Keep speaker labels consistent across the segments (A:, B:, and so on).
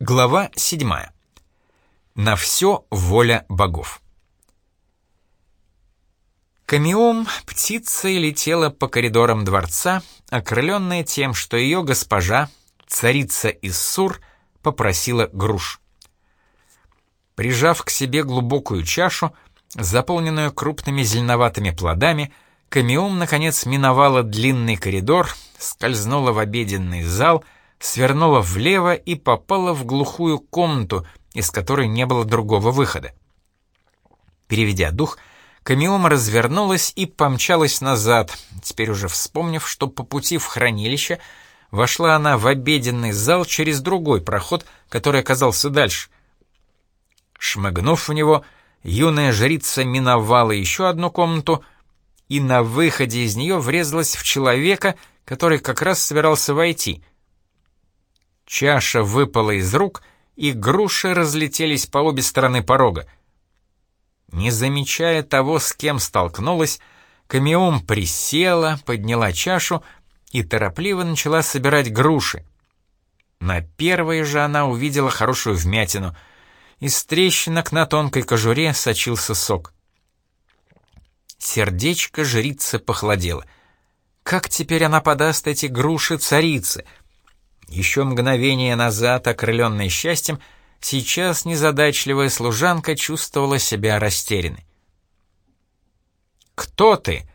A: Глава 7. На все воля богов. Камиум птицей летела по коридорам дворца, окрыленная тем, что ее госпожа, царица Иссур, попросила груш. Прижав к себе глубокую чашу, заполненную крупными зеленоватыми плодами, Камиум, наконец, миновала длинный коридор, скользнула в обеденный зал — свернула влево и попала в глухую комнату, из которой не было другого выхода. Переведя дух, Камиома развернулась и помчалась назад, теперь уже вспомнив, что по пути в хранилище вошла она в обеденный зал через другой проход, который оказался дальше. Шмыгнув в него, юная жрица миновала еще одну комнату и на выходе из нее врезалась в человека, который как раз собирался войти — Чаша выпала из рук, и груши разлетелись по обе стороны порога. Не замечая того, с кем столкнулась, Камиум присела, подняла чашу и торопливо начала собирать груши. На первой же она увидела хорошую вмятину. Из трещинок на тонкой кожуре сочился сок. Сердечко жрицы похолодело. Как теперь она подаст эти груши царице — еще мгновение назад, окрыленной счастьем, сейчас незадачливая служанка чувствовала себя растерянной. «Кто ты?»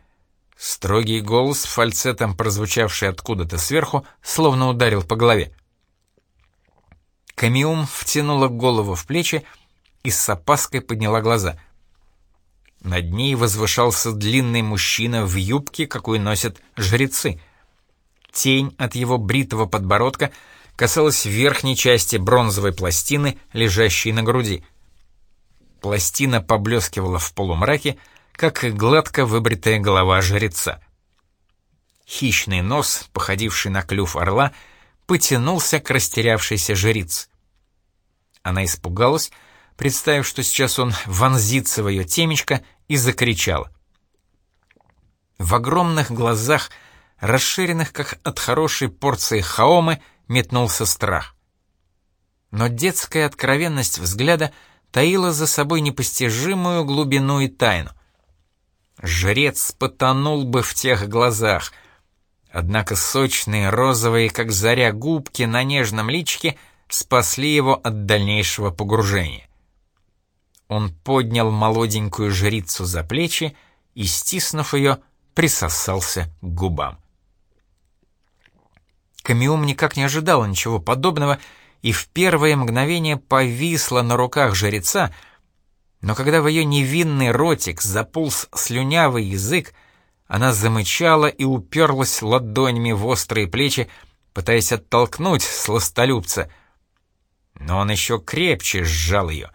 A: Строгий голос, фальцетом прозвучавший откуда-то сверху, словно ударил по голове. Камиум втянула голову в плечи и с опаской подняла глаза. Над ней возвышался длинный мужчина в юбке, какую носят жрецы — Тень от его бритого подбородка касалась верхней части бронзовой пластины, лежащей на груди. Пластина поблескивала в полумраке, как и гладко выбритая голова жреца. Хищный нос, походивший на клюв орла, потянулся к растерявшейся жрице. Она испугалась, представив, что сейчас он вонзится в ее темечко, и закричала. В огромных глазах — расширенных как от хорошей порции хаомы, метнулся страх. Но детская откровенность взгляда таила за собой непостижимую глубину и тайну. Жрец потонул бы в тех глазах, однако сочные розовые, как заря, губки на нежном личике спасли его от дальнейшего погружения. Он поднял молоденькую жрицу за плечи и, стиснув ее, присосался к губам. Камиум никак не ожидала ничего подобного и в первое мгновение повисла на руках жреца, но когда в ее невинный ротик заполз слюнявый язык, она замычала и уперлась ладонями в острые плечи, пытаясь оттолкнуть сластолюбца. Но он еще крепче сжал ее.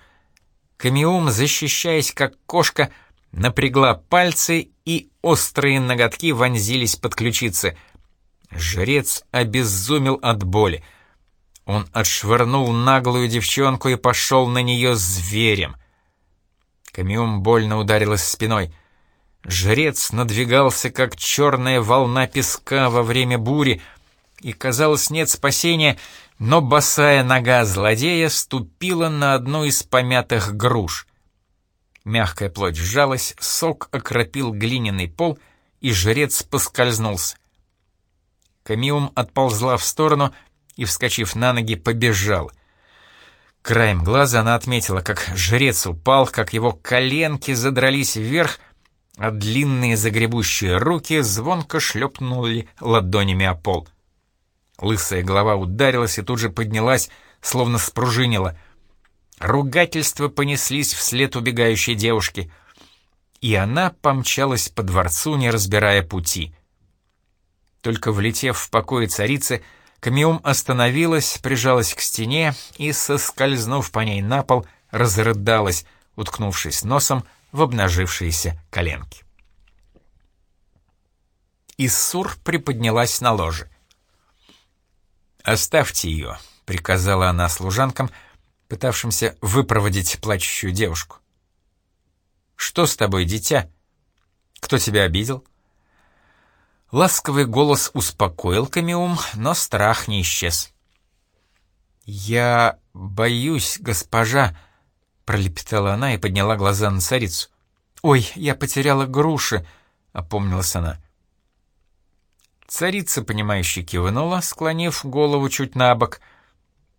A: Камиум, защищаясь как кошка, напрягла пальцы, и острые ноготки вонзились под ключицы — Жрец обезумел от боли. Он отшвырнул наглую девчонку и пошел на нее зверем. Камиум больно ударилась спиной. Жрец надвигался, как черная волна песка во время бури, и, казалось, нет спасения, но босая нога злодея ступила на одну из помятых груш. Мягкая плоть сжалась, сок окропил глиняный пол, и жрец поскользнулся. Камиум отползла в сторону и, вскочив на ноги, побежал. Краем глаза она отметила, как жрец упал, как его коленки задрались вверх, а длинные загребущие руки звонко шлепнули ладонями о пол. Лысая голова ударилась и тут же поднялась, словно спружинила. Ругательства понеслись вслед убегающей девушки, и она помчалась по дворцу, не разбирая пути — только влетев в покои царицы, Камиум остановилась, прижалась к стене и, соскользнув по ней на пол, разрыдалась, уткнувшись носом в обнажившиеся коленки. Иссур приподнялась на ложе. «Оставьте ее», — приказала она служанкам, пытавшимся выпроводить плачущую девушку. «Что с тобой, дитя? Кто тебя обидел?» Ласковый голос успокоил Камиум, но страх не исчез. «Я боюсь, госпожа», — пролепетала она и подняла глаза на царицу. «Ой, я потеряла груши», — опомнилась она. Царица, понимающе кивнула, склонив голову чуть на бок,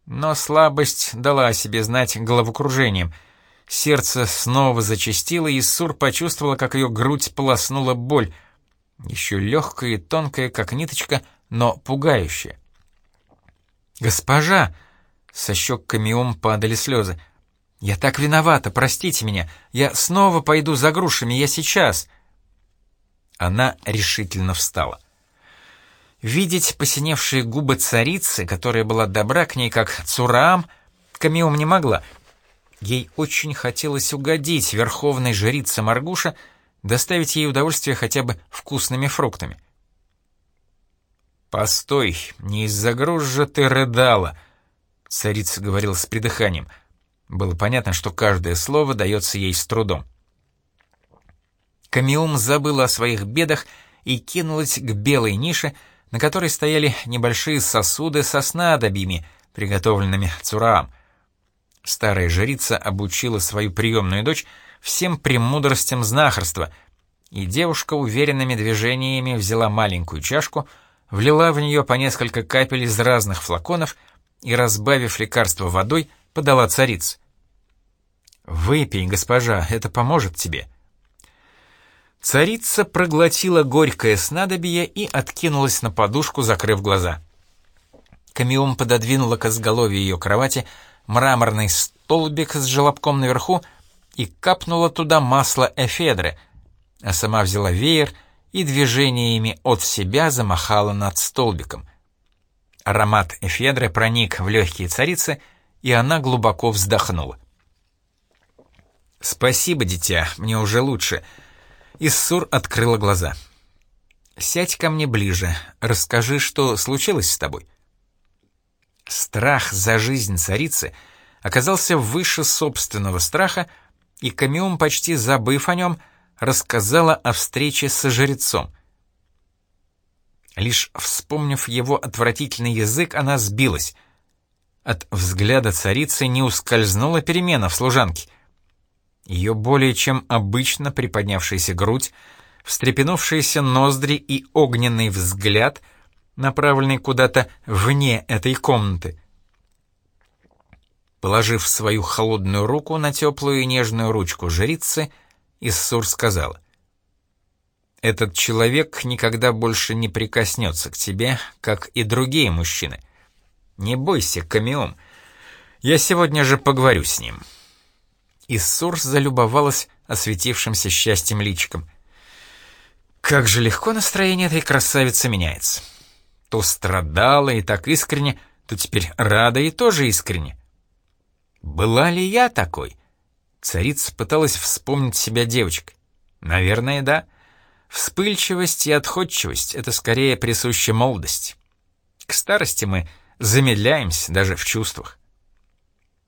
A: но слабость дала о себе знать головокружением. Сердце снова зачастило, и Сур почувствовала, как ее грудь полоснула боль, еще легкая и тонкая, как ниточка, но пугающая. «Госпожа!» — со щек Камиум падали слезы. «Я так виновата, простите меня. Я снова пойду за грушами, я сейчас». Она решительно встала. Видеть посиневшие губы царицы, которая была добра к ней, как Цураам, Камиум не могла. Ей очень хотелось угодить верховной жрице Маргуша, доставить ей удовольствие хотя бы вкусными фруктами. «Постой, не из-за груз же ты рыдала», — царица говорила с придыханием. Было понятно, что каждое слово дается ей с трудом. Камиум забыла о своих бедах и кинулась к белой нише, на которой стояли небольшие сосуды со снадобьями, приготовленными Цураам. Старая жрица обучила свою приемную дочь всем премудростям знахарства, и девушка уверенными движениями взяла маленькую чашку, влила в нее по несколько капель из разных флаконов и, разбавив лекарство водой, подала царице. «Выпей, госпожа, это поможет тебе». Царица проглотила горькое снадобье и откинулась на подушку, закрыв глаза. Камиум пододвинула к изголовью ее кровати мраморный столбик с желобком наверху и капнула туда масло эфедры, а сама взяла веер и движениями от себя замахала над столбиком. Аромат эфедры проник в легкие царицы, и она глубоко вздохнула. «Спасибо, дитя, мне уже лучше», Иссур открыла глаза. «Сядь ко мне ближе, расскажи, что случилось с тобой». Страх за жизнь царицы оказался выше собственного страха, и Камиум, почти забыв о нем, рассказала о встрече со жрецом. Лишь вспомнив его отвратительный язык, она сбилась. От взгляда царицы не ускользнула перемена в служанке — ее более чем обычно приподнявшаяся грудь, встрепенувшиеся ноздри и огненный взгляд, направленный куда-то вне этой комнаты. Положив свою холодную руку на теплую и нежную ручку жрицы, Иссур сказал: «Этот человек никогда больше не прикоснется к тебе, как и другие мужчины. Не бойся, Камиум, я сегодня же поговорю с ним» и Сурс залюбовалась осветившимся счастьем личиком. Как же легко настроение этой красавицы меняется. То страдала и так искренне, то теперь рада и тоже искренне. Была ли я такой? Царица пыталась вспомнить себя девочкой. Наверное, да. Вспыльчивость и отходчивость — это скорее присуще молодости. К старости мы замедляемся даже в чувствах.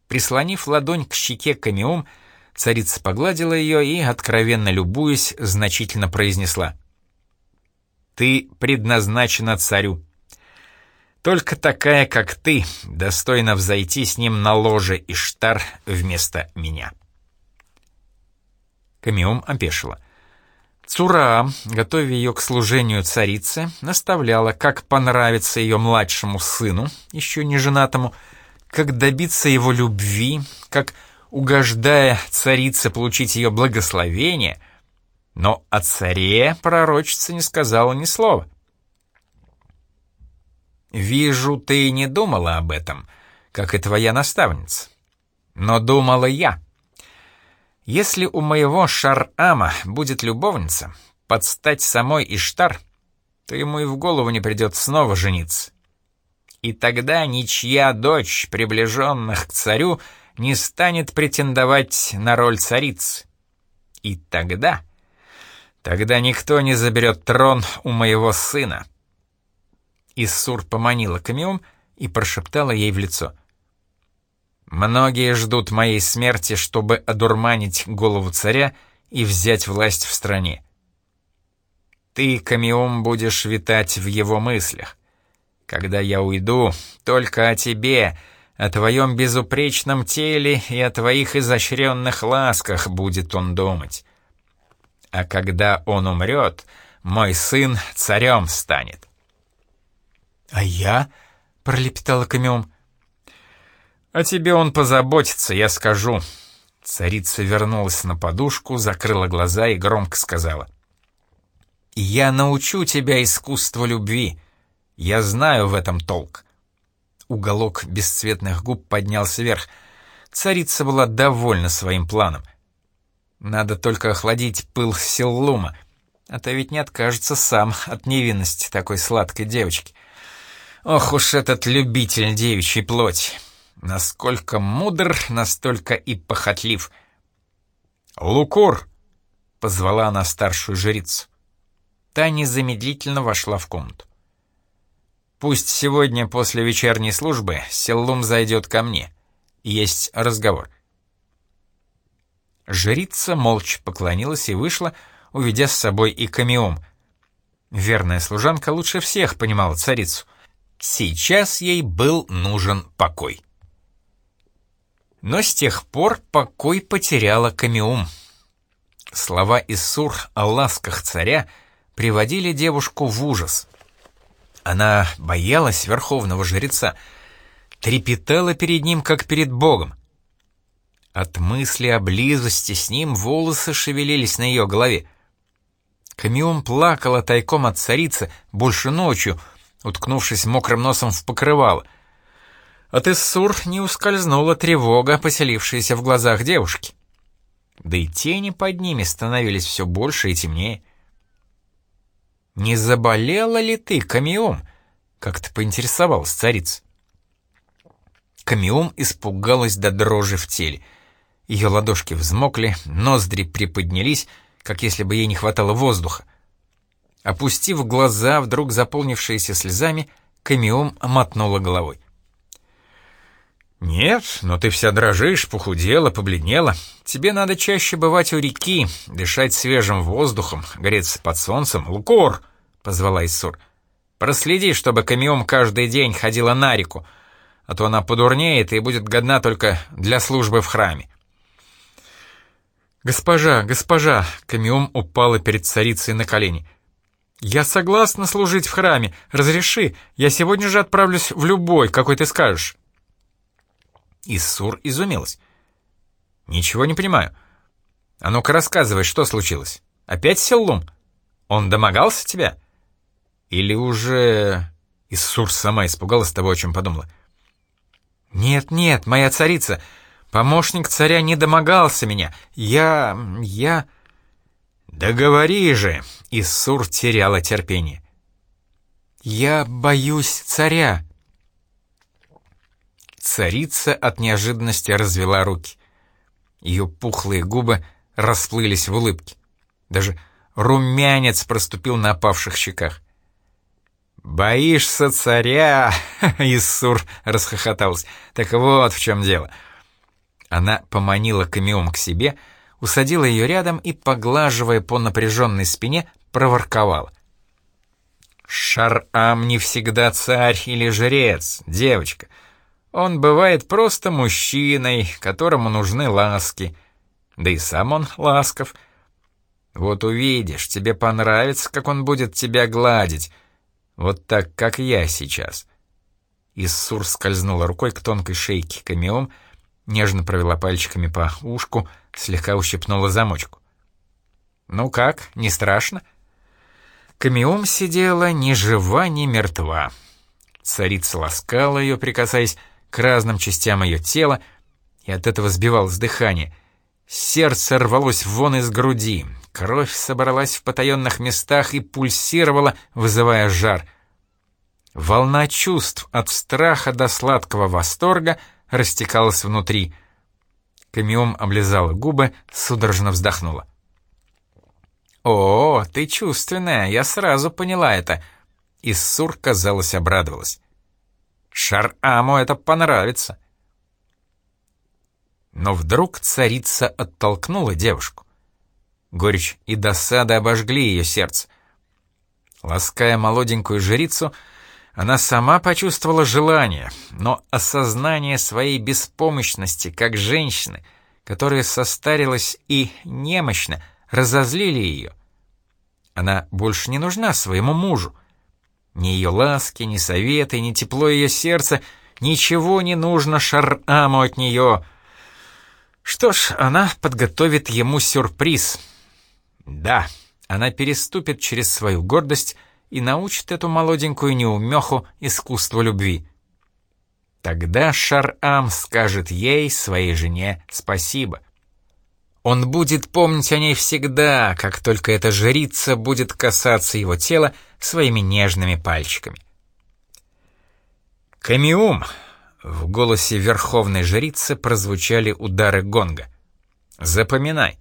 A: Прислонив ладонь к щеке камеум, царица погладила ее и, откровенно любуясь, значительно произнесла. «Ты предназначена царю. Только такая, как ты, достойна взойти с ним на ложе Иштар вместо меня». Камеум опешила. Цура, готовя ее к служению царицы, наставляла, как понравится ее младшему сыну, еще не женатому, как добиться его любви, как, угождая царице, получить ее благословение, но о царе пророчица не сказала ни слова. «Вижу, ты не думала об этом, как и твоя наставница. Но думала я. Если у моего Шар-Ама будет любовница, подстать самой Иштар, то ему и в голову не придет снова жениться и тогда ничья дочь приближенных к царю не станет претендовать на роль царицы. И тогда... Тогда никто не заберет трон у моего сына. Иссур поманила Камиум и прошептала ей в лицо. «Многие ждут моей смерти, чтобы одурманить голову царя и взять власть в стране. Ты, Камиум, будешь витать в его мыслях. Когда я уйду, только о тебе, о твоем безупречном теле и о твоих изощренных ласках будет он думать. А когда он умрет, мой сын царем станет».
B: «А я?» — пролепетала Камиум.
A: «О тебе он позаботится, я скажу». Царица вернулась на подушку, закрыла глаза и громко сказала. «Я научу тебя искусству любви. Я знаю в этом толк». Уголок бесцветных губ поднялся вверх. Царица была довольна своим планом. Надо только охладить пыл Силлума, а то ведь не откажется сам от невинности такой сладкой девочки. Ох уж этот любитель девичьей плоти! Насколько мудр, настолько и похотлив. «Лукур!» — позвала она старшую жрицу. Та незамедлительно вошла в комнату. «Пусть сегодня после вечерней службы Селлум зайдет ко мне. Есть разговор». Жрица молча поклонилась и вышла, уведя с собой и камеум. Верная служанка лучше всех понимала царицу. Сейчас ей был нужен покой. Но с тех пор покой потеряла Камиум. Слова Иссур о ласках царя приводили девушку в ужас. Она боялась верховного жреца, трепетала перед ним, как перед Богом. От мысли о близости с ним волосы шевелились на ее голове. Камиум плакала тайком от царицы больше ночью — уткнувшись мокрым носом в покрывало. От Иссур не ускользнула тревога, поселившаяся в глазах девушки. Да и тени под ними становились все больше и темнее. «Не заболела ли ты, Камиум?» — как-то поинтересовалась царица. Камиум испугалась до дрожи в теле. Ее ладошки взмокли, ноздри приподнялись, как если бы ей не хватало воздуха. Опустив глаза, вдруг заполнившиеся слезами, Камиум мотнула головой. «Нет, но ты вся дрожишь, похудела, побледнела. Тебе надо чаще бывать у реки, дышать свежим воздухом, греться под солнцем. Лукор!» — позвала Иссур. «Проследи, чтобы Камиум каждый день ходила на реку, а то она подурнеет и будет годна только для службы в храме».
B: «Госпожа, госпожа!» — Камиум упала перед царицей на колени — «Я согласна служить в храме. Разреши, я сегодня же отправлюсь в любой, какой ты скажешь».
A: Иссур изумилась. «Ничего не понимаю. А ну-ка рассказывай, что случилось? Опять Селлум? Он домогался тебя? Или уже...» Иссур сама испугалась того, о чем подумала.
B: «Нет-нет, моя царица, помощник царя не домогался меня. Я... я...»
A: «Да говори же!» — Иссур теряла терпение.
B: «Я боюсь царя!»
A: Царица от неожиданности развела руки. Ее пухлые губы расплылись в улыбке. Даже румянец проступил на опавших щеках. «Боишься царя?» — Иссур расхохотался. «Так вот в чем дело». Она поманила Камиум к себе — усадила ее рядом и, поглаживая по напряженной спине, проворковала. «Шар-Ам не всегда царь или жрец, девочка. Он бывает просто мужчиной, которому нужны ласки. Да и сам он ласков. Вот увидишь, тебе понравится, как он будет тебя гладить. Вот так, как я сейчас». Иссур скользнула рукой к тонкой шейке камеом, нежно провела пальчиками по ушку, слегка ущипнула замочку. «Ну как, не страшно?» Камиум сидела ни жива, ни мертва. Царица ласкала ее, прикасаясь к разным частям ее тела, и от этого сбивалось дыхание. Сердце рвалось вон из груди, кровь собралась в потаенных местах и пульсировала, вызывая жар. Волна чувств от страха до сладкого восторга — растекалась внутри. Камиум облизала губы, судорожно вздохнула. «О, ты чувственная, я сразу поняла это!» Иссур, казалось, обрадовалась. «Шар-Аму это понравится!» Но вдруг царица оттолкнула девушку. Горечь и досада обожгли ее сердце. Лаская молоденькую жрицу, она сама почувствовала желание, но осознание своей беспомощности как женщины, которая состарилась и немощна, разозлили ее. Она больше не нужна своему мужу. Ни ее ласки, ни советы, ни тепло ее сердца, ничего не нужно Шар-Аму от нее. Что ж, она подготовит ему сюрприз. Да, она переступит через свою гордость и научит эту молоденькую неумеху искусству любви. Тогда Шар-Ам скажет ей, своей жене, спасибо. Он будет помнить о ней всегда, как только эта жрица будет касаться его тела своими нежными пальчиками. «Камиум!» — в голосе верховной жрицы прозвучали удары гонга. «Запоминай,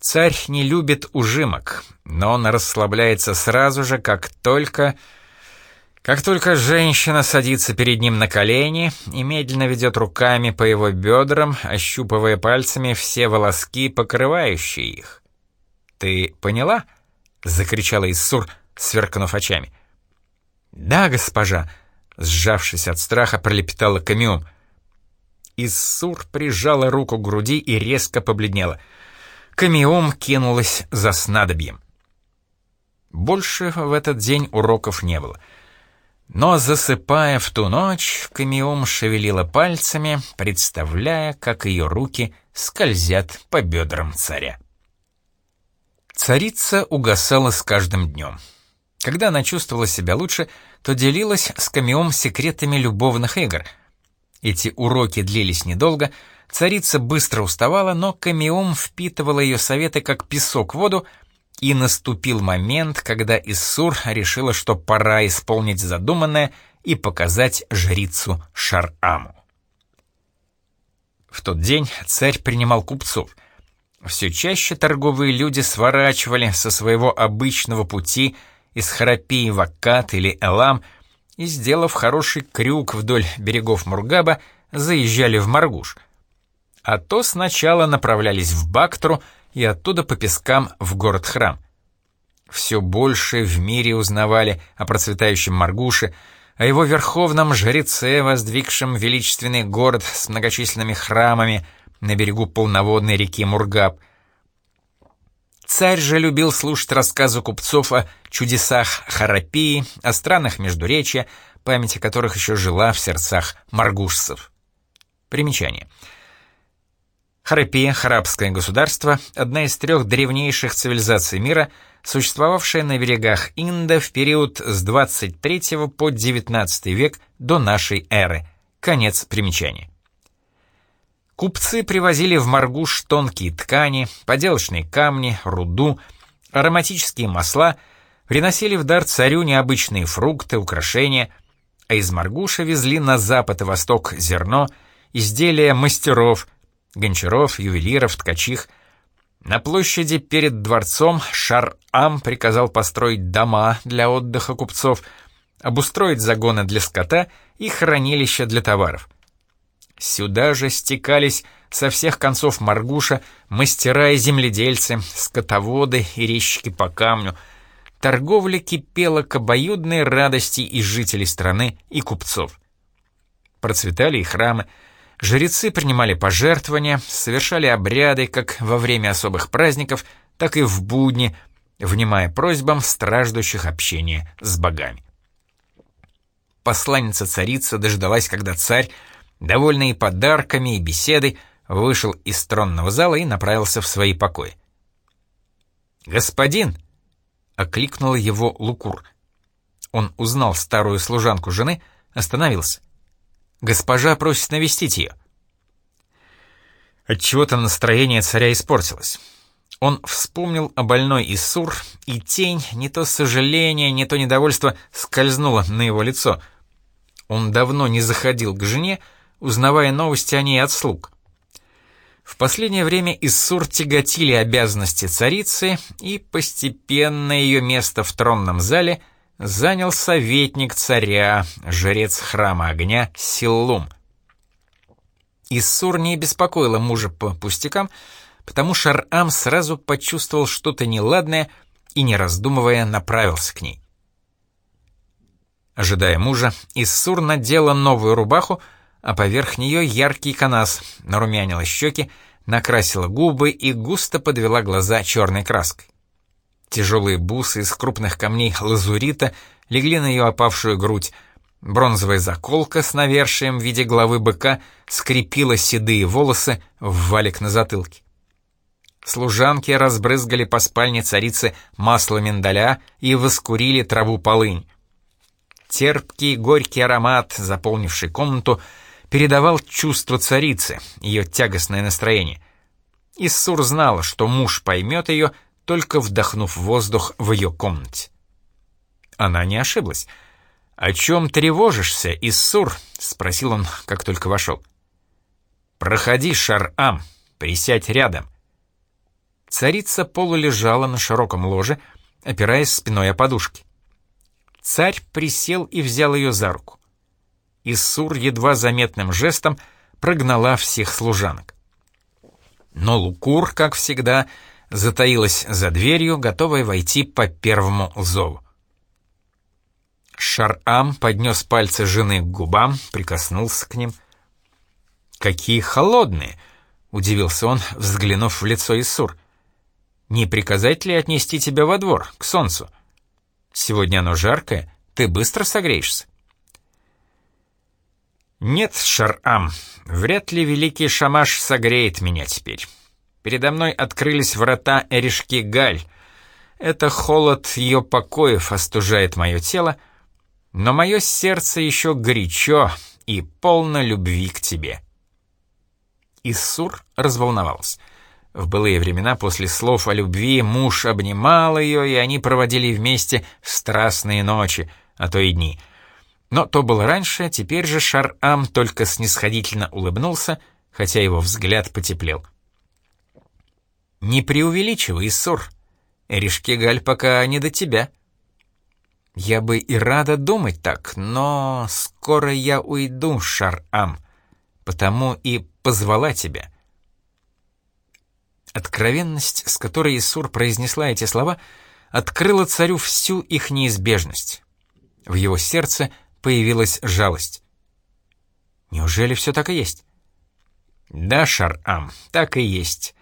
A: Царь не любит ужимок, но он расслабляется сразу же, как только... Как только женщина садится перед ним на колени и медленно ведет руками по его бедрам, ощупывая пальцами все волоски, покрывающие их. «Ты поняла?» — закричала Иссур, сверкнув очами. «Да, госпожа», — сжавшись от страха, пролепетала Камиум. Иссур прижала руку к груди и резко побледнела — Камиум кинулась за снадобьем. Больше в этот день уроков не было. Но, засыпая в ту ночь, Камиум шевелила пальцами, представляя, как ее руки скользят по бедрам царя. Царица угасала с каждым днем. Когда она чувствовала себя лучше, то делилась с Камиум секретами любовных игр. Эти уроки длились недолго — Царица быстро уставала, но Камиум впитывала ее советы как песок в воду, и наступил момент, когда Иссур решила, что пора исполнить задуманное и показать жрицу Шар-Аму. В тот день царь принимал купцов. Все чаще торговые люди сворачивали со своего обычного пути из Харапии в Аккат или Элам и, сделав хороший крюк вдоль берегов Мургаба, заезжали в Маргуш — а то сначала направлялись в Бактру и оттуда по пескам в город-храм. Все больше в мире узнавали о процветающем Маргуше, о его верховном жреце, воздвигшем величественный город с многочисленными храмами на берегу полноводной реки Мургаб. Царь же любил слушать рассказы купцов о чудесах Харапии, о странах Междуречья, память о которых еще жила в сердцах маргушцев. Примечание — Харапия, харабское государство, одна из трех древнейших цивилизаций мира, существовавшая на берегах Инда в период с 23 по 19 век до нашей эры. Конец примечания. Купцы привозили в Маргуш тонкие ткани, поделочные камни, руду, ароматические масла, приносили в дар царю необычные фрукты, украшения, а из Маргуша везли на запад и восток зерно, изделия мастеров – гончаров, ювелиров, ткачих. На площади перед дворцом Шар-Ам приказал построить дома для отдыха купцов, обустроить загоны для скота и хранилища для товаров. Сюда же стекались со всех концов Маргуша мастера и земледельцы, скотоводы и резчики по камню. Торговля кипела к обоюдной радости и жителей страны, и купцов. Процветали и храмы, Жрецы принимали пожертвования, совершали обряды как во время особых праздников, так и в будни, внимая просьбам страждущих общения с богами. Посланница царицы дождалась, когда царь, довольный подарками и беседой, вышел из тронного зала и направился в свои покои. «Господин!» — окликнул его Лукур. Он узнал старую служанку жены, остановился. Госпожа просит навестить ее. Отчего-то настроение царя испортилось. Он вспомнил о больной Иссур, и тень, не то сожаление, не то недовольство, скользнула на его лицо. Он давно не заходил к жене, узнавая новости о ней от слуг. В последнее время Иссур тяготили обязанности царицы, и постепенно ее место в тронном зале занял советник царя, жрец храма огня Силлум. Иссур не беспокоила мужа по пустякам, потому Шар-Ам сразу почувствовал что-то неладное и, не раздумывая, направился к ней. Ожидая мужа, Иссур надела новую рубаху, а поверх нее яркий канас, нарумянила щеки, накрасила губы и густо подвела глаза черной краской. Тяжелые бусы из крупных камней лазурита легли на ее опавшую грудь, бронзовая заколка с навершием в виде головы быка скрепила седые волосы в валик на затылке. Служанки разбрызгали по спальне царицы масло миндаля и воскурили траву полынь. Терпкий горький аромат, заполнивший комнату, передавал чувство царицы, ее тягостное настроение. Иссур знала, что муж поймет ее, только вдохнув воздух в ее комнате. Она не ошиблась. «О чем тревожишься, Иссур?» — спросил он, как только вошел. «Проходи, Шар-Ам, присядь рядом». Царица полулежала на широком ложе, опираясь спиной о подушки. Царь присел и взял ее за руку. Иссур едва заметным жестом прогнала всех служанок. Но Лукур, как всегда, затаилась за дверью, готовая войти по первому зову. Шар-Ам поднес пальцы жены к губам, прикоснулся к ним. «Какие холодные!» — удивился он, взглянув в лицо Иссур. «Не приказать ли отнести тебя во двор, к солнцу? Сегодня оно жаркое, ты быстро согреешься». «Нет, Шар-Ам, вряд ли великий Шамаш согреет меня теперь. Передо мной открылись врата Эришки Галь. Это холод ее покоев остужает мое тело, но мое сердце еще горячо и полно любви к тебе». Иссур разволновался. В былые времена после слов о любви муж обнимал ее, и они проводили вместе страстные ночи, а то и дни — но то было раньше, теперь же Шар-Ам только снисходительно улыбнулся, хотя его взгляд потеплел. «Не преувеличивай, Иссур. Эришкегаль пока не до тебя». «Я бы и рада думать так, но скоро я уйду, Шар-Ам, потому и позвала тебя». Откровенность, с которой Исур произнесла эти слова, открыла царю всю их неизбежность. В его сердце появилась жалость. Неужели все так и есть? Да, Шар-Ам, так и есть.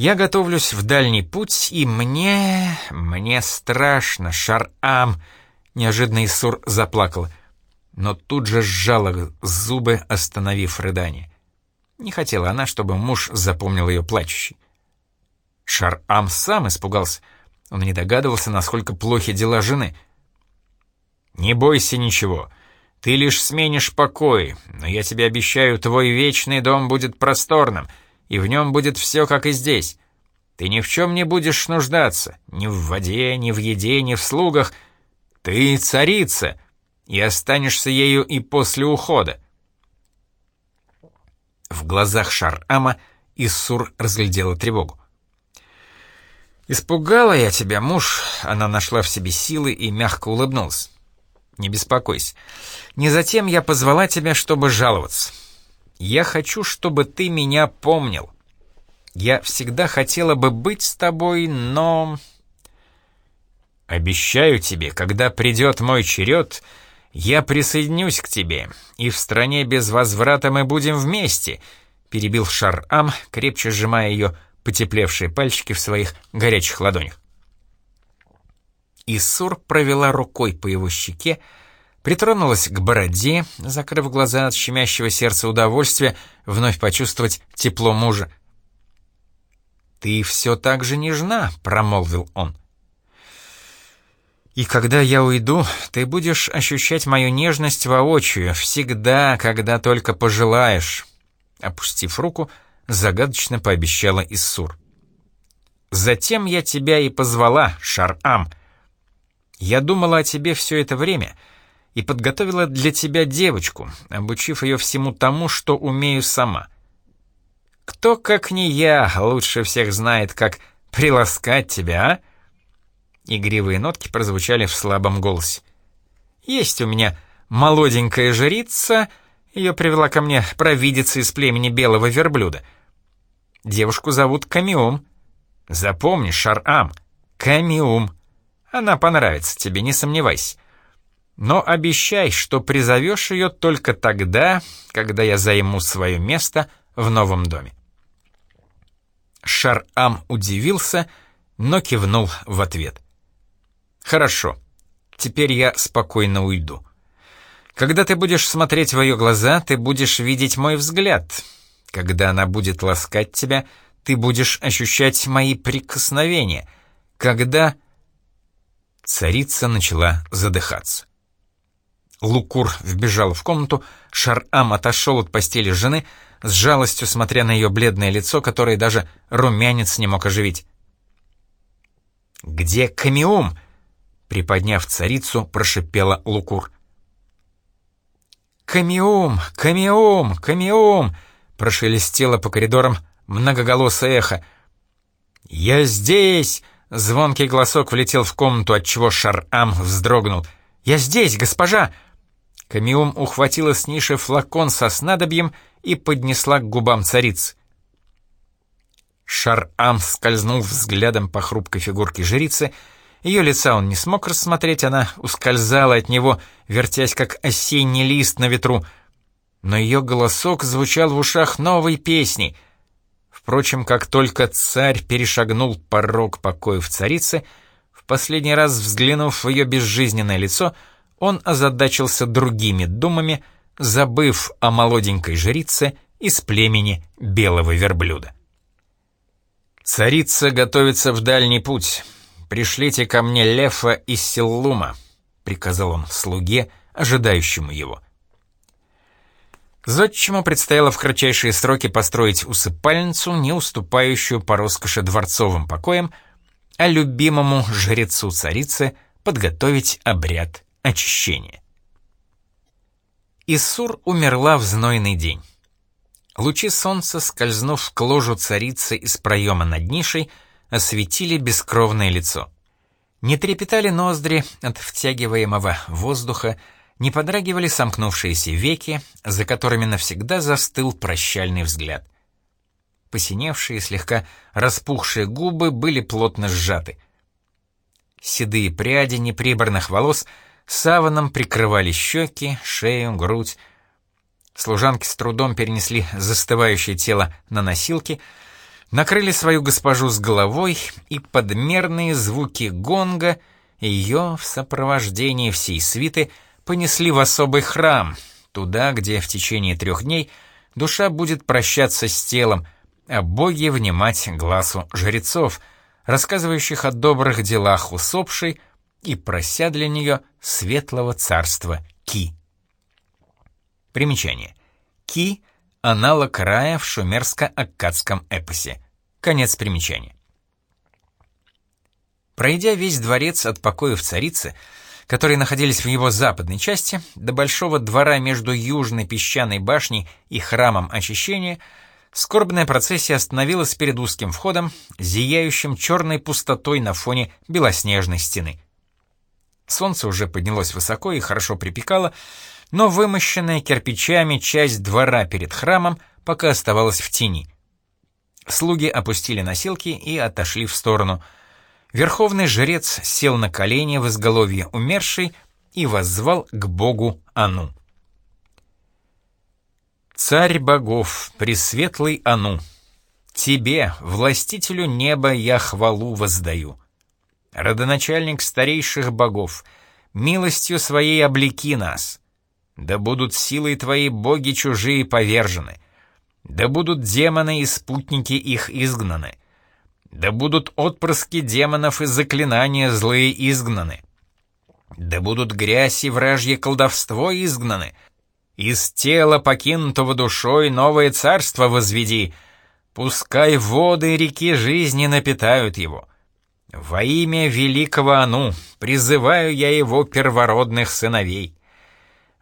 A: Я готовлюсь в дальний путь, и мне... мне страшно, Шар-Ам. Неожиданно Исур заплакал, но тут же сжала зубы, остановив рыдание. Не хотела она, чтобы муж запомнил ее плачущей. Шар-Ам сам испугался. Он не догадывался, насколько плохи дела жены — «Не бойся ничего. Ты лишь сменишь покой, но я тебе обещаю, твой вечный дом будет просторным, и в нем будет все, как и здесь. Ты ни в чем не будешь нуждаться, ни в воде, ни в еде, ни в слугах. Ты царица, и останешься ею и после ухода». В глазах Шар-Ама Иссур разглядела тревогу. «Испугала я тебя, муж», — она нашла в себе силы и мягко улыбнулась не беспокойся. Не затем я позвала тебя, чтобы жаловаться. Я хочу, чтобы ты меня помнил. Я всегда хотела бы быть с тобой, но... Обещаю тебе, когда придет мой черед, я присоединюсь к тебе, и в стране без возврата мы будем вместе, перебил Шар-Ам, крепче сжимая ее потеплевшие пальчики в своих горячих ладонях. Иссур провела рукой по его щеке, притронулась к бороде, закрыв глаза от щемящего сердца удовольствия вновь почувствовать тепло мужа. «Ты все так же нежна», — промолвил он. «И когда я уйду, ты будешь ощущать мою нежность воочию, всегда, когда только пожелаешь», — опустив руку, загадочно пообещала Иссур. «Затем я тебя и позвала, Шар-Ам», — я думала о тебе все это время и подготовила для тебя девочку, обучив ее всему тому, что умею сама. Кто, как не я, лучше всех знает, как приласкать тебя, а? Игривые нотки прозвучали в слабом голосе. Есть у меня молоденькая жрица, ее привела ко мне провидица из племени белого верблюда. Девушку зовут Камиум. Запомни, Шар-Ам, Камиум. Она понравится тебе, не сомневайся. Но обещай, что призовешь ее только тогда, когда я займу свое место в новом доме. Шар-Ам удивился, но кивнул в ответ. «Хорошо, теперь я спокойно уйду. Когда ты будешь смотреть в ее глаза, ты будешь видеть мой взгляд. Когда она будет ласкать тебя, ты будешь ощущать мои прикосновения. Когда...» Царица начала задыхаться. Лукур вбежал в комнату, Шар-Ам отошел от постели жены, с жалостью смотря на ее бледное лицо, которое даже румянец не мог оживить. «Где Камиум?» — приподняв царицу, прошипела Лукур. «Камиум! Камиум! Камиум!» — прошелестело по коридорам многоголосое эхо. «Я здесь!» — звонкий голосок влетел в комнату, отчего Шар-Ам вздрогнул. «Я здесь, госпожа!» Камиум ухватила с ниши флакон со снадобьем и поднесла к губам царицы. Шар-Ам скользнул взглядом по хрупкой фигурке жрицы. Ее лица он не смог рассмотреть, она ускользала от него, вертясь как осенний лист на ветру. Но ее голосок звучал в ушах новой песни. Впрочем, как только царь перешагнул порог покоев царицы, в последний раз взглянув в ее безжизненное лицо — он озадачился другими думами, забыв о молоденькой жрице из племени белого верблюда. «Царица готовится в дальний путь. Пришлите ко мне Лефа из Силлума», — приказал он слуге, ожидающему его. Зодчему предстояло в кратчайшие сроки построить усыпальницу, не уступающую по роскоши дворцовым покоям, а любимому жрецу царицы подготовить обряд очищение. Иссур умерла в знойный день. Лучи солнца, скользнув к ложу царицы из проема над нишей, осветили бескровное лицо. Не трепетали ноздри от втягиваемого воздуха, не подрагивали сомкнувшиеся веки, за которыми навсегда застыл прощальный взгляд. Посиневшие, слегка распухшие губы были плотно сжаты. Седые пряди неприборных волос — Саваном прикрывали щеки, шею, грудь. Служанки с трудом перенесли застывающее тело на носилки, накрыли свою госпожу с головой, и подмерные звуки гонга ее в сопровождении всей свиты понесли в особый храм, туда, где в течение трех дней душа будет прощаться с телом, а боги внимать глазу жрецов, рассказывающих о добрых делах усопшей, и прося для нее светлого царства Ки. Примечание. Ки — аналог рая в шумерско-аккадском эпосе. Конец примечания. Пройдя весь дворец от покоев царицы, которые находились в его западной части, до большого двора между южной песчаной башней и храмом очищения, скорбная процессия остановилась перед узким входом, зияющим черной пустотой на фоне белоснежной стены. Солнце уже поднялось высоко и хорошо припекало, но вымощенная кирпичами часть двора перед храмом пока оставалась в тени. Слуги опустили носилки и отошли в сторону. Верховный жрец сел на колени в изголовье умершей и воззвал к богу Ану. «Царь богов, пресветлый Ану, тебе, властителю неба, я хвалу воздаю родоначальник старейших богов, милостью своей облеки нас. Да будут силой твоей боги чужие повержены. Да будут демоны и спутники их изгнаны. Да будут отпрыски демонов и заклинания злые изгнаны. Да будут грязь и вражье колдовство изгнаны. Из тела, покинутого душой, новое царство возведи. Пускай воды реки жизни напитают его. Во имя великого Ану призываю я его первородных сыновей.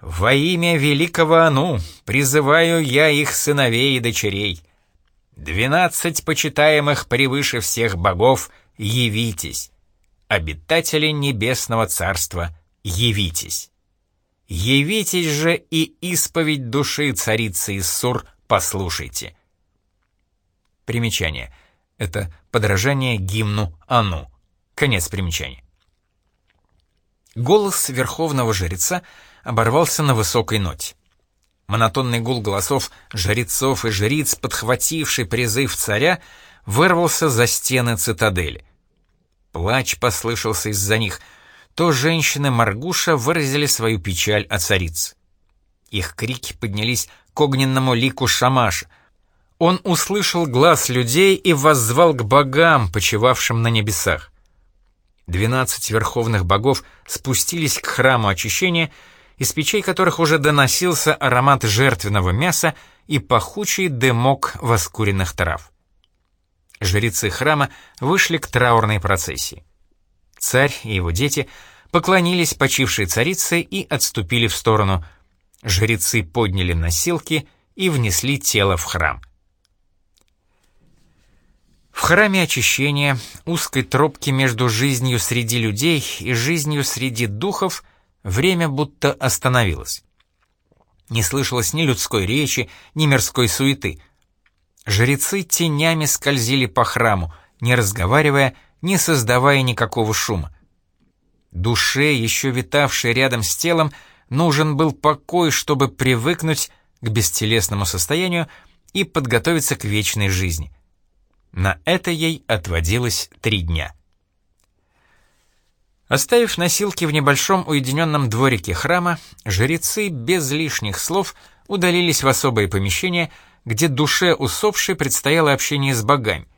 A: Во имя великого Ану призываю я их сыновей и дочерей. Двенадцать почитаемых превыше всех богов, явитесь. Обитатели небесного царства, явитесь. Явитесь же и исповедь души царицы Иссур послушайте. Примечание — это подражание гимну Ану. Конец примечания. Голос верховного жреца оборвался на высокой ноте. Монотонный гул голосов жрецов и жриц, подхвативший призыв царя, вырвался за стены цитадели. Плач послышался из-за них. То женщины Маргуша выразили свою печаль о царице. Их крики поднялись к огненному лику Шамаша. Он услышал глаз людей и воззвал к богам, почивавшим на небесах. Двенадцать верховных богов спустились к храму очищения, из печей которых уже доносился аромат жертвенного мяса и пахучий дымок воскуренных трав. Жрецы храма вышли к траурной процессии. Царь и его дети поклонились почившей царице и отступили в сторону. Жрецы подняли носилки и внесли тело в храм. В храме очищения, узкой тропки между жизнью среди людей и жизнью среди духов, время будто остановилось. Не слышалось ни людской речи, ни мирской суеты. Жрецы тенями скользили по храму, не разговаривая, не создавая никакого шума. Душе, еще витавшей рядом с телом, нужен был покой, чтобы привыкнуть к бестелесному состоянию и подготовиться к вечной жизни. На это ей отводилось три дня. Оставив носилки в небольшом уединенном дворике храма, жрецы без лишних слов удалились в особое помещение, где душе усопшей предстояло общение с богами.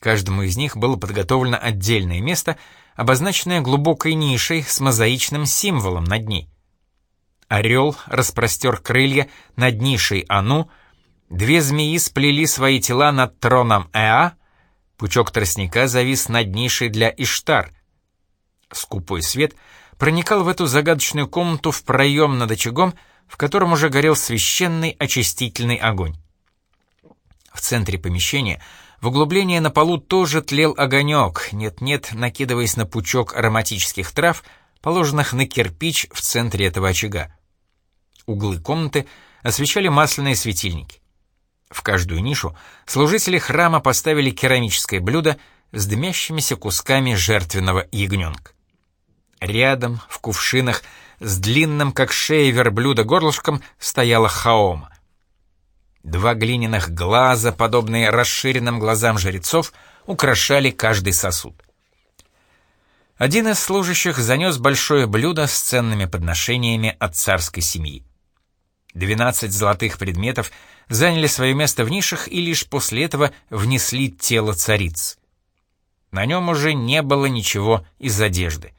A: Каждому из них было подготовлено отдельное место, обозначенное глубокой нишей с мозаичным символом над ней. Орел распростер крылья над нишей Ану, Две змеи сплели свои тела над троном Эа, пучок тростника завис над нишей для Иштар. Скупой свет проникал в эту загадочную комнату в проем над очагом, в котором уже горел священный очистительный огонь. В центре помещения, в углублении на полу тоже тлел огонек, нет-нет, накидываясь на пучок ароматических трав, положенных на кирпич в центре этого очага. Углы комнаты освещали масляные светильники. В каждую нишу служители храма поставили керамическое блюдо с дымящимися кусками жертвенного ягненка. Рядом, в кувшинах, с длинным, как шея верблюда, горлышком стояла хаома. Два глиняных глаза, подобные расширенным глазам жрецов, украшали каждый сосуд. Один из служащих занес большое блюдо с ценными подношениями от царской семьи. Двенадцать золотых предметов заняли свое место в нишах и лишь после этого внесли тело цариц. На нем уже не было ничего из одежды.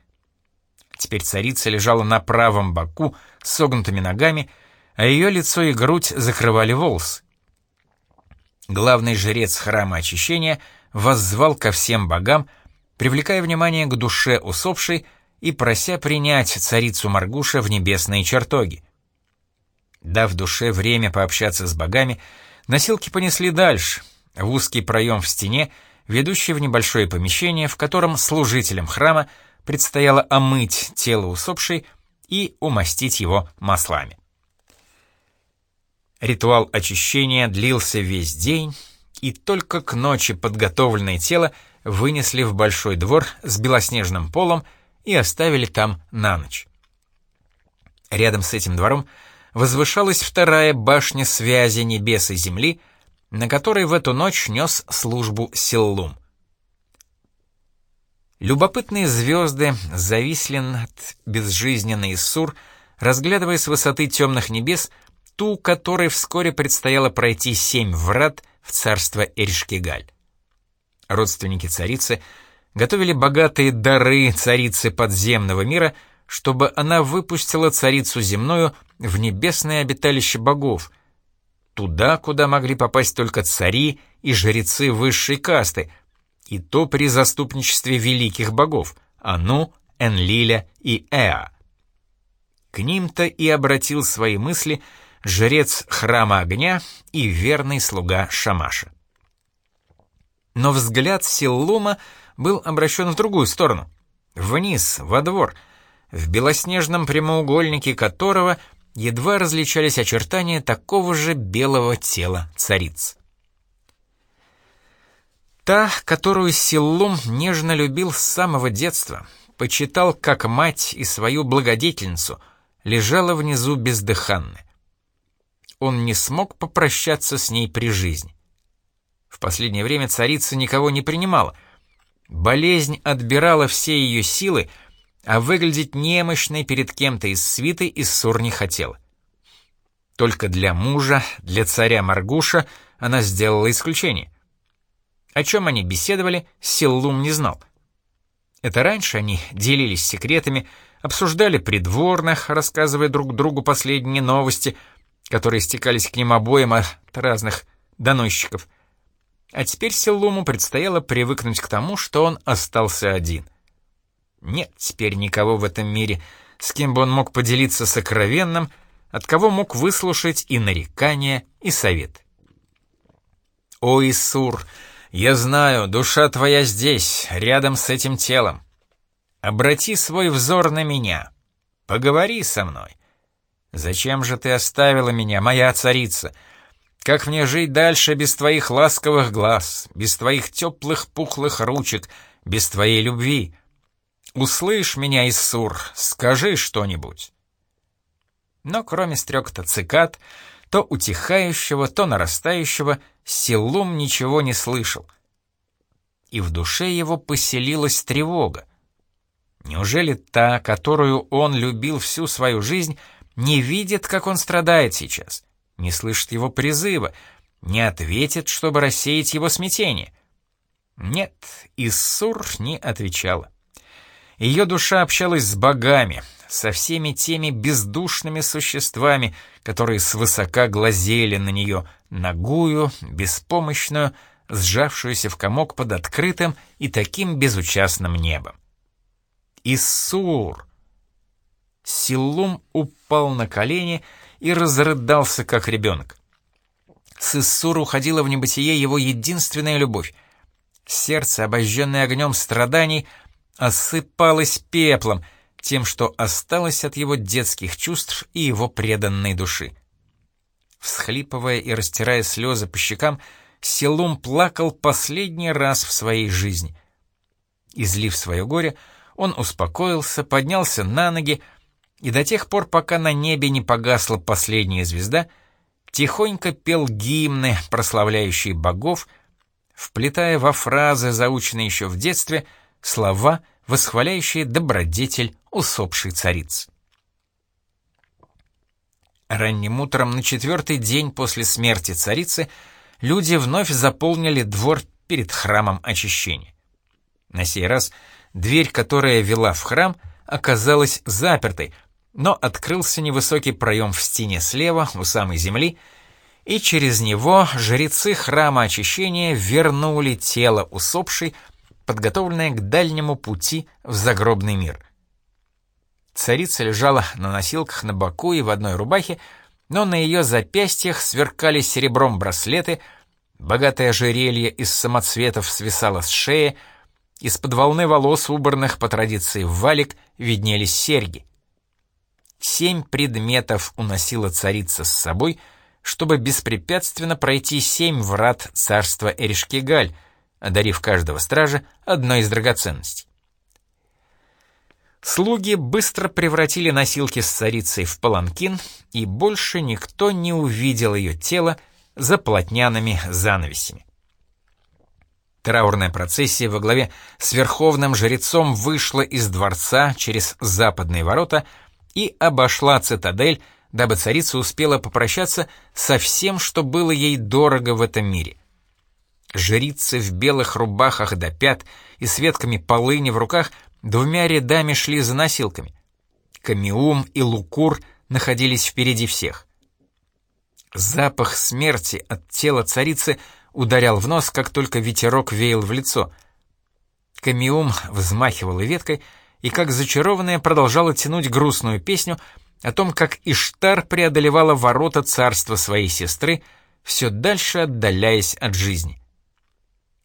A: Теперь царица лежала на правом боку согнутыми ногами, а ее лицо и грудь закрывали волосы. Главный жрец храма очищения воззвал ко всем богам, привлекая внимание к душе усопшей и прося принять царицу Маргуша в небесные чертоги. Дав душе время пообщаться с богами, носилки понесли дальше, в узкий проем в стене, ведущий в небольшое помещение, в котором служителям храма предстояло омыть тело усопшей и умастить его маслами. Ритуал очищения длился весь день, и только к ночи подготовленное тело вынесли в большой двор с белоснежным полом и оставили там на ночь. Рядом с этим двором возвышалась вторая башня связи небес и земли, на которой в эту ночь нес службу Силлум. Любопытные звезды зависли над безжизненной Сур, разглядывая с высоты темных небес ту, которой вскоре предстояло пройти семь врат в царство Эришкигаль. Родственники царицы готовили богатые дары царицы подземного мира — чтобы она выпустила царицу земную в небесное обиталище богов, туда, куда могли попасть только цари и жрецы высшей касты, и то при заступничестве великих богов — Ану, Энлиля и Эа. К ним-то и обратил свои мысли жрец храма огня и верный слуга Шамаша. Но взгляд Силлума был обращен в другую сторону, вниз, во двор — в белоснежном прямоугольнике которого едва различались очертания такого же белого тела цариц. Та, которую Силлум нежно любил с самого детства, почитал как мать и свою благодетельницу, лежала внизу бездыханная. Он не смог попрощаться с ней при жизни. В последнее время царица никого не принимала. Болезнь отбирала все ее силы, а выглядеть немощной перед кем-то из свиты Иссур не хотела. Только для мужа, для царя Маргуша, она сделала исключение. О чем они беседовали, Силлум не знал. Это раньше они делились секретами, обсуждали придворных, рассказывая друг другу последние новости, которые стекались к ним обоим от разных доносчиков. А теперь Силлуму предстояло привыкнуть к тому, что он остался один. Нет теперь никого в этом мире, с кем бы он мог поделиться сокровенным, от кого мог выслушать и нарекания, и совет. «О, Исур!» Я знаю, душа твоя здесь, рядом с этим телом. Обрати свой взор на меня. Поговори со мной. Зачем же ты оставила меня, моя царица? Как мне жить дальше без твоих ласковых глаз, без твоих теплых пухлых ручек, без твоей любви? Услышь меня, Иссур, скажи что-нибудь. Но кроме стрекота цикад, то утихающего, то нарастающего, Силум ничего не слышал. И в душе его поселилась тревога. Неужели та, которую он любил всю свою жизнь, не видит, как он страдает сейчас, не слышит его призыва, не ответит, чтобы рассеять его смятение? Нет, Иссур не отвечала. Ее душа общалась с богами, со всеми теми бездушными существами, которые свысока глазели на нее, нагую, беспомощную, сжавшуюся в комок под открытым и таким безучастным небом. Иссур! Силум упал на колени и разрыдался, как ребенок. С Иссур уходила в небытие его единственная любовь. Сердце, обожженное огнем страданий, осыпалось пеплом — тем, что осталось от его детских чувств и его преданной души. Всхлипывая и растирая слезы по щекам, Селум плакал последний раз в своей жизни. Излив свое горе, он успокоился, поднялся на ноги, и до тех пор, пока на небе не погасла последняя звезда, тихонько пел гимны, прославляющие богов, вплетая во фразы, заученные еще в детстве, слова, восхваляющие добродетель усопшей царицы. Ранним утром на четвертый день после смерти царицы люди вновь заполнили двор перед храмом очищения. На сей раз дверь, которая вела в храм, оказалась запертой, но открылся невысокий проем в стене слева, у самой земли, и через него жрецы храма очищения вернули тело усопшей, подготовленное к дальнему пути в загробный мир — Царица лежала на носилках на боку и в одной рубахе, но на ее запястьях сверкали серебром браслеты, богатое ожерелье из самоцветов свисало с шеи, из-под волны волос, убранных по традиции в валик, виднелись серьги. Семь предметов уносила царица с собой, чтобы беспрепятственно пройти семь врат царства Эришкигаль, одарив каждого стража одной из драгоценностей. Слуги быстро превратили носилки с царицей в паланкин, и больше никто не увидел ее тело за полотняными занавесями. Траурная процессия во главе с верховным жрецом вышла из дворца через западные ворота и обошла цитадель, дабы царица успела попрощаться со всем, что было ей дорого в этом мире. Жрицы в белых рубахах до пят и с ветками полыни в руках Двумя рядами шли за носилками. Камиум и Лукур находились впереди всех. Запах смерти от тела царицы ударял в нос, как только ветерок веял в лицо. Камиум взмахивала веткой и, как зачарованная, продолжала тянуть грустную песню о том, как Иштар преодолевала ворота царства своей сестры, все дальше отдаляясь от жизни.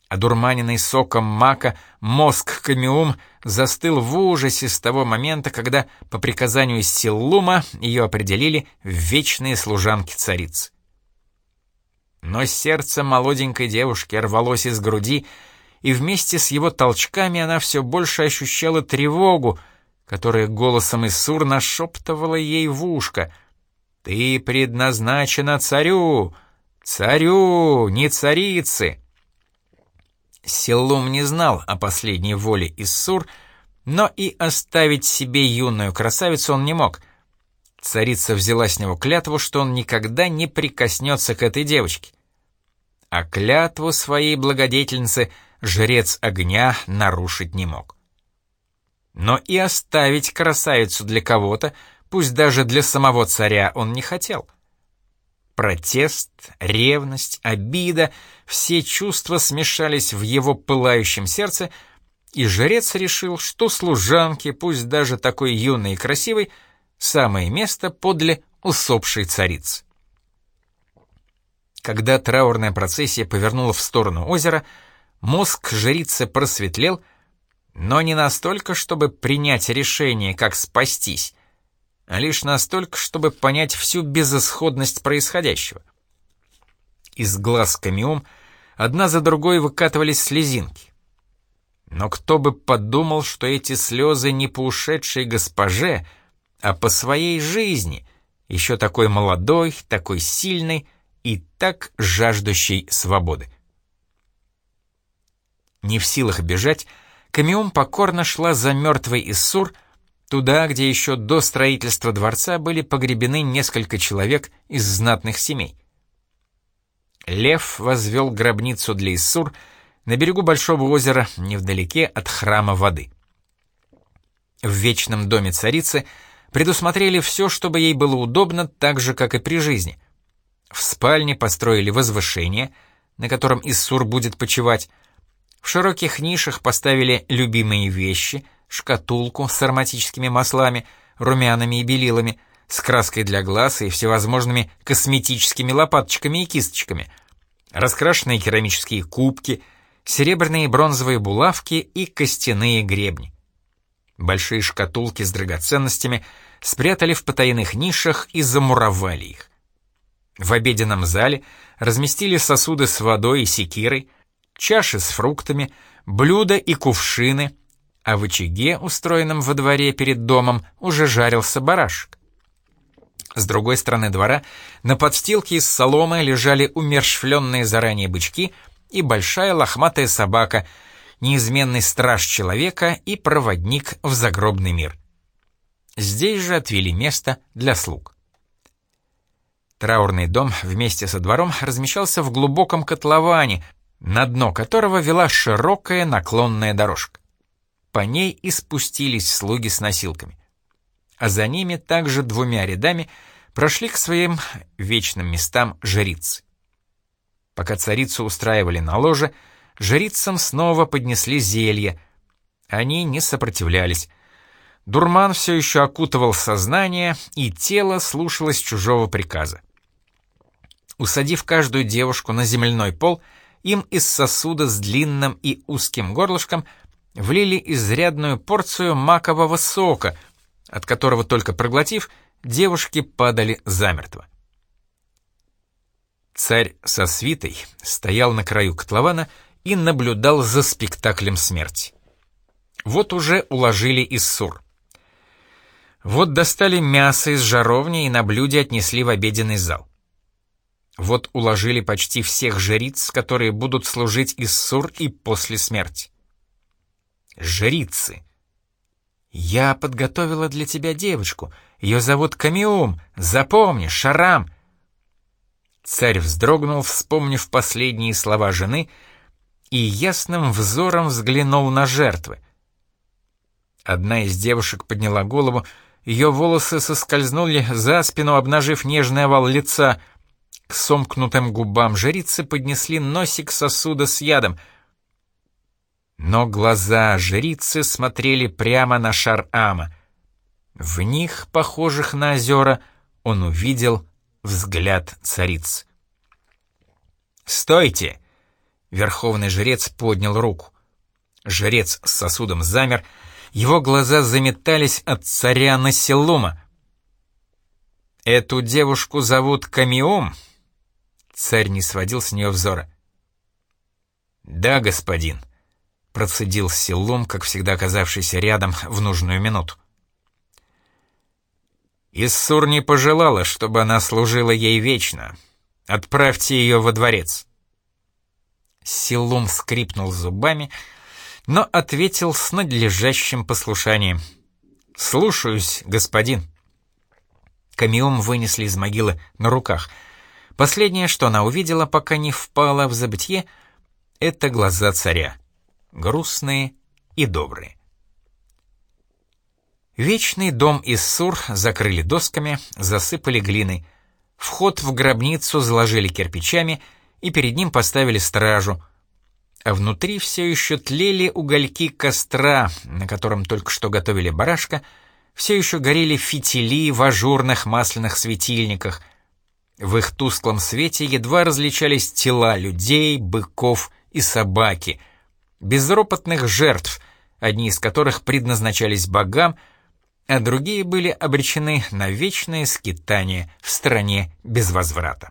A: Одурманенный соком мака, мозг Камиум застыл в ужасе с того момента, когда, по приказанию Силлума, ее определили в вечные служанки царицы. Но сердце молоденькой девушки рвалось из груди, и вместе с его толчками она все больше ощущала тревогу, которая голосом Иссур нашептывала ей в ушко. «Ты предназначена царю! Царю, не царице!» Селлум не знал о последней воле Иссур, но и оставить себе юную красавицу он не мог. Царица взяла с него клятву, что он никогда не прикоснется к этой девочке. А клятву своей благодетельницы жрец огня нарушить не мог. Но и оставить красавицу для кого-то, пусть даже для самого царя, он не хотел. Протест, ревность, обида — все чувства смешались в его пылающем сердце, и жрец решил, что служанке, пусть даже такой юной и красивой, самое место подле усопшей царицы. Когда траурная процессия повернула в сторону озера, мозг жрицы просветлел, но не настолько, чтобы принять решение, как спастись, а лишь настолько, чтобы понять всю безысходность происходящего. Из глаз камиум одна за другой выкатывались слезинки. Но кто бы подумал, что эти слезы не по ушедшей госпоже, а по своей жизни, еще такой молодой, такой сильной и так жаждущей свободы. Не в силах бежать, Камиум покорно шла за мертвой Иссур, туда, где еще до строительства дворца были погребены несколько человек из знатных семей. Лев возвел гробницу для Иссур на берегу большого озера, невдалеке от храма воды. В вечном доме царицы предусмотрели все, чтобы ей было удобно, так же, как и при жизни. В спальне построили возвышение, на котором Иссур будет почивать, в широких нишах поставили любимые вещи, шкатулку с ароматическими маслами, румянами и белилами, с краской для глаз и всевозможными косметическими лопаточками и кисточками, раскрашенные керамические кубки, серебряные и бронзовые булавки и костяные гребни. Большие шкатулки с драгоценностями спрятали в потайных нишах и замуровали их. В обеденном зале разместили сосуды с водой и секирой, чаши с фруктами, блюда и кувшины, а в очаге, устроенном во дворе перед домом, уже жарился барашек. С другой стороны двора на подстилке из соломы лежали умершвленные заранее бычки и большая лохматая собака, неизменный страж человека и проводник в загробный мир. Здесь же отвели место для слуг. Траурный дом вместе со двором размещался в глубоком котловане, на дно которого вела широкая наклонная дорожка. По ней и спустились слуги с носилками. А за ними также двумя рядами прошли к своим вечным местам жрицы. Пока царицу устраивали на ложе, жрицам снова поднесли зелье. Они не сопротивлялись. Дурман все еще окутывал сознание, и тело слушалось чужого приказа. Усадив каждую девушку на земляной пол, им из сосуда с длинным и узким горлышком влили изрядную порцию макового сока, от которого только проглотив, девушки падали замертво. Царь со свитой стоял на краю котлована и наблюдал за спектаклем смерти. Вот уже уложили Иссур. Вот достали мясо из жаровни и на блюде отнесли в обеденный зал. Вот уложили почти всех жриц, которые будут служить Иссур и после смерти. Жрицы. Я подготовила для тебя девочку. Ее зовут Камиум. Запомни, Шарам. Царь вздрогнул, вспомнив последние слова жены, и ясным взором взглянул на жертвы. Одна из девушек подняла голову, ее волосы соскользнули за спину, обнажив нежный овал лица — к сомкнутым губам жрицы поднесли носик сосуда с ядом. Но глаза жрицы смотрели прямо на шар Ама. В них, похожих на озера, он увидел взгляд царицы. «Стойте!» — верховный жрец поднял руку. Жрец с сосудом замер, его глаза заметались от царя Насилума. «Эту девушку зовут Камиум», Царь не сводил с нее взора. «Да, господин», процедил Силум, как всегда оказавшийся рядом в нужную минуту. Иссур не пожелала, чтобы она служила ей вечно. Отправьте ее во дворец. Силум скрипнул зубами, но ответил с надлежащим послушанием. «Слушаюсь, господин». Камиум вынесли из могилы на руках. Последнее, что она увидела, пока не впала в забытье, — это глаза царя. Грустные и добрые. Вечный дом из Сур закрыли досками, засыпали глиной. Вход в гробницу заложили кирпичами и перед ним поставили стражу. А внутри все еще тлели угольки костра, на котором только что готовили барашка, все еще горели фитили в ажурных масляных светильниках. В их тусклом свете едва различались тела людей, быков и собаки, безропотных жертв, одни из которых предназначались богам — а другие были обречены на вечное скитание в стране без возврата.